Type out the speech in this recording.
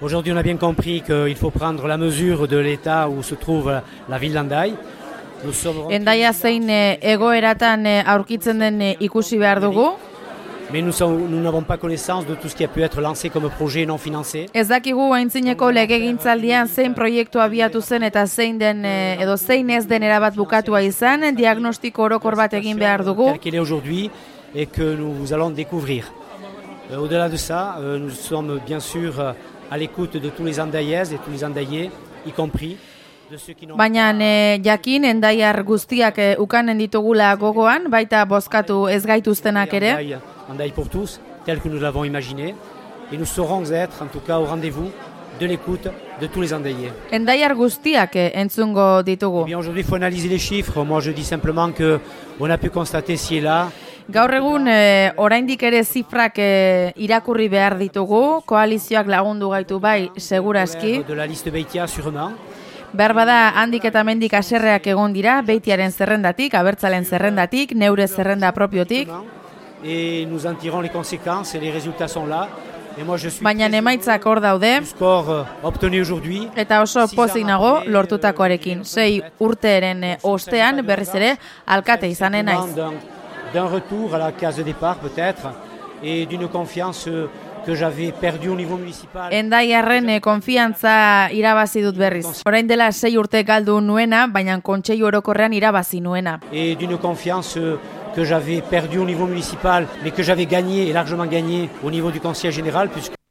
Aujourd'hui, on a bien compris qu'il faut prendre la mesure de l'état où se trouve la ville d'Andaï. Nous sommes Endaia zein egoeratan aurkitzen den ikusi behar dugu. mais nous n'avons pas connaissance de tout ce qui a pu être lancé comme projet non financé. Ez dakigu aintzineko legegintzaldian zein proiektu abiatu zen eta zein den edo zein ez den erabat bukatua izan, diagnostiko orokor bat egin behar dugu. Tel qu'il est aujourd'hui et que nous allons découvrir. Euh, Au-delà de ça, euh, nous sommes bien sûr euh, à l'écoute de tous les Andaillaises et tous les Andaillais, y compris de ceux qui n'ont Baina eh, jakin endaiar guztiak eh, ukanen ditugula gogoan, baita bozkatu ez gaituztenak ere. Andaille pour tous, tel que nous l'avons imaginé. Et nous saurons être, en tout cas, au rendez-vous de l'écoute de tous les Andaillais. Endaiar guztiak eh, entzungo Eh ditugu. bien, aujourd'hui, il faut analyser les chiffres. Moi, je dis simplement que on a pu constater ci et là Gaur egun eh, oraindik ere zifrak eh, irakurri behar ditugu, koalizioak lagundu gaitu bai seguraski. de la liste Beitia, sûrement. Behar bada handik eta mendik aserreak egon dira, beitiaren zerrendatik, abertzalen zerrendatik, neure zerrenda propiotik, Et nous en tirons les conséquences et les résultats sont là. Baina emaitzak hor daude, euh, eta oso pozik nago lortutakoarekin. Sei urteeren eh, ostean berriz ere alkate izanen naiz. D'un retour à la case de départ peut-être et d'une confiance que j'avais perdue au niveau municipal. Endaiarren konfiantza irabazi dut berriz. Orain dela sei urte galdu nuena, baina kontseilu orokorrean irabazi nuena. et d'une confiance que j'avais perdue au niveau municipal, mais que j'avais gagné et largement gagné au niveau du conseil général, puisque